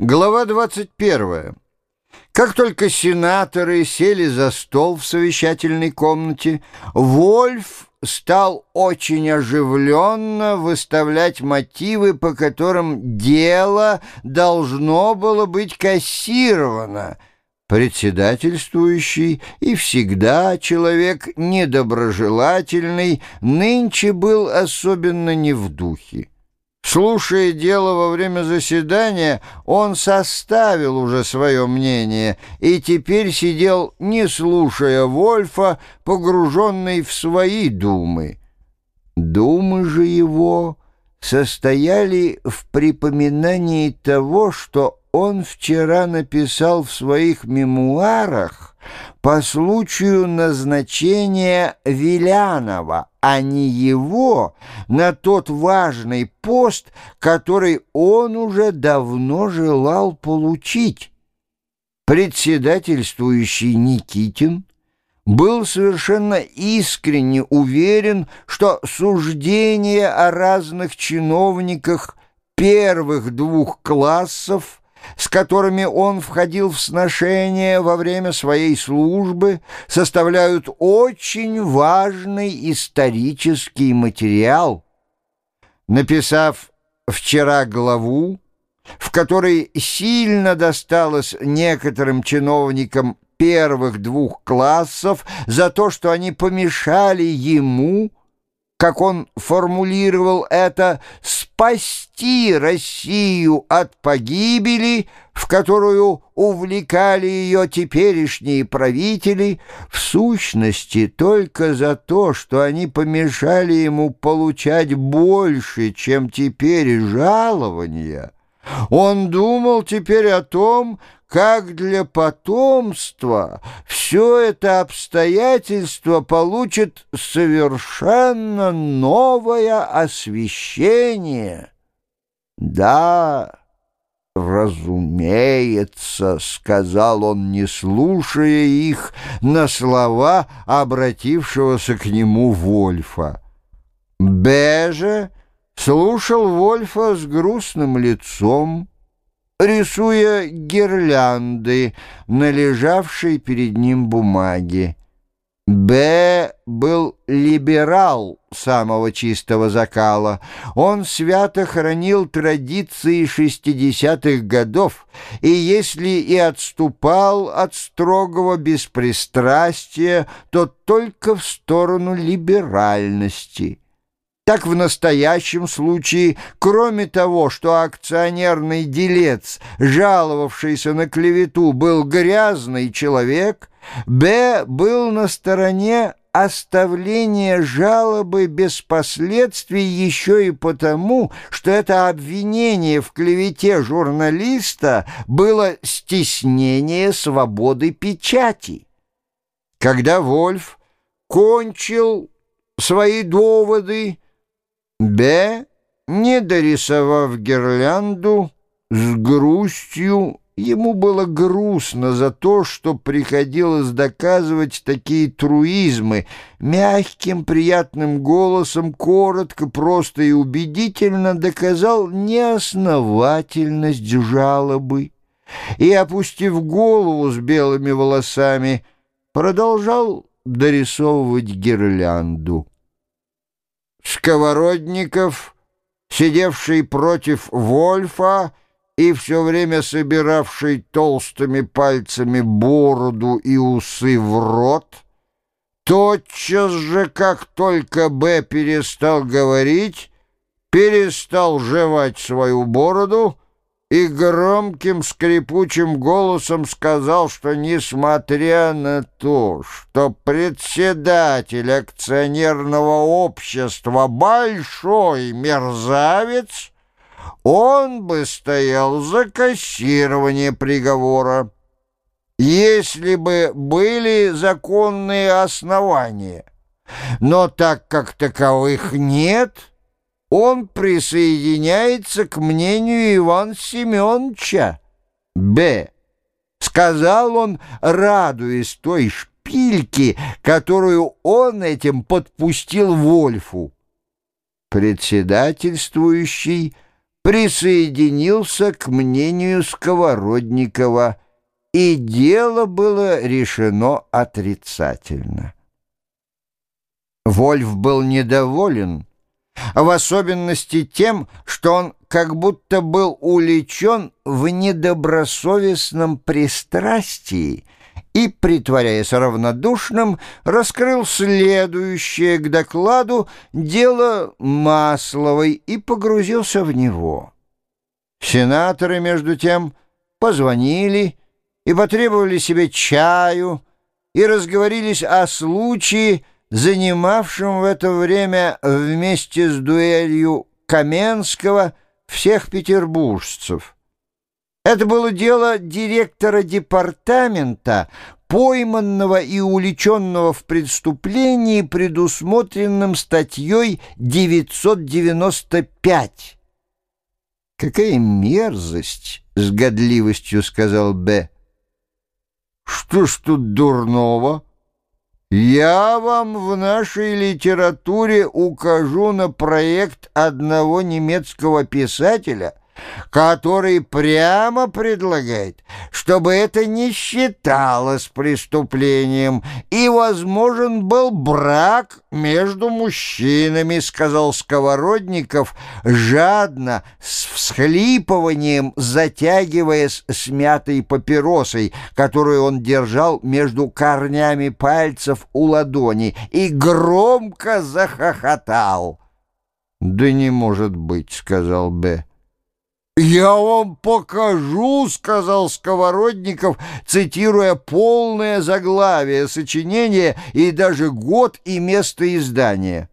Глава 21. Как только сенаторы сели за стол в совещательной комнате, Вольф стал очень оживленно выставлять мотивы, по которым дело должно было быть кассировано. Председательствующий и всегда человек недоброжелательный нынче был особенно не в духе. Слушая дело во время заседания, он составил уже свое мнение и теперь сидел, не слушая Вольфа, погруженный в свои думы. Думы же его состояли в припоминании того, что он вчера написал в своих мемуарах по случаю назначения Вилянова, а не его, на тот важный пост, который он уже давно желал получить. Председательствующий Никитин был совершенно искренне уверен, что суждение о разных чиновниках первых двух классов с которыми он входил в сношение во время своей службы, составляют очень важный исторический материал. Написав вчера главу, в которой сильно досталось некоторым чиновникам первых двух классов за то, что они помешали ему как он формулировал это, спасти Россию от погибели, в которую увлекали ее теперешние правители, в сущности только за то, что они помешали ему получать больше, чем теперь жалования. Он думал теперь о том, как для потомства все это обстоятельство получит совершенно новое освещение. Да, разумеется, сказал он, не слушая их, на слова обратившегося к нему Вольфа. Беже слушал Вольфа с грустным лицом, рисуя гирлянды на лежавшей перед ним бумаге. Б. был либерал самого чистого закала. Он свято хранил традиции шестидесятых годов, и если и отступал от строгого беспристрастия, то только в сторону либеральности. Так в настоящем случае, кроме того, что акционерный делец, жаловавшийся на клевету, был грязный человек, Б. был на стороне оставления жалобы без последствий еще и потому, что это обвинение в клевете журналиста было стеснение свободы печати. Когда Вольф кончил свои доводы, Б, не дорисовав гирлянду, с грустью, ему было грустно за то, что приходилось доказывать такие труизмы, мягким приятным голосом, коротко, просто и убедительно доказал неосновательность жалобы и, опустив голову с белыми волосами, продолжал дорисовывать гирлянду. Сковородников, сидевший против Вольфа и все время собиравший толстыми пальцами бороду и усы в рот, тотчас же, как только Б перестал говорить, перестал жевать свою бороду и громким скрипучим голосом сказал, что несмотря на то, что председатель акционерного общества большой мерзавец, он бы стоял за кассирование приговора, если бы были законные основания. Но так как таковых нет — он присоединяется к мнению Ивана Семеновича. Б. Сказал он, радуясь той шпильке, которую он этим подпустил Вольфу. Председательствующий присоединился к мнению Сковородникова, и дело было решено отрицательно. Вольф был недоволен, в особенности тем, что он как будто был увлечен в недобросовестном пристрастии и, притворяясь равнодушным, раскрыл следующее к докладу дело Масловой и погрузился в него. Сенаторы, между тем, позвонили и потребовали себе чаю и разговорились о случае, занимавшем в это время вместе с дуэлью Каменского всех петербуржцев. Это было дело директора департамента, пойманного и уличенного в преступлении, предусмотренном статьей 995. «Какая мерзость!» — с годливостью сказал Б. «Что ж тут дурного?» Я вам в нашей литературе укажу на проект одного немецкого писателя — который прямо предлагает, чтобы это не считалось преступлением и возможен был брак между мужчинами, сказал Сковородников, жадно, с всхлипыванием затягиваясь смятой папиросой, которую он держал между корнями пальцев у ладони, и громко захохотал. «Да не может быть», — сказал Б. «Я вам покажу», — сказал Сковородников, цитируя полное заглавие сочинения и даже год и место издания.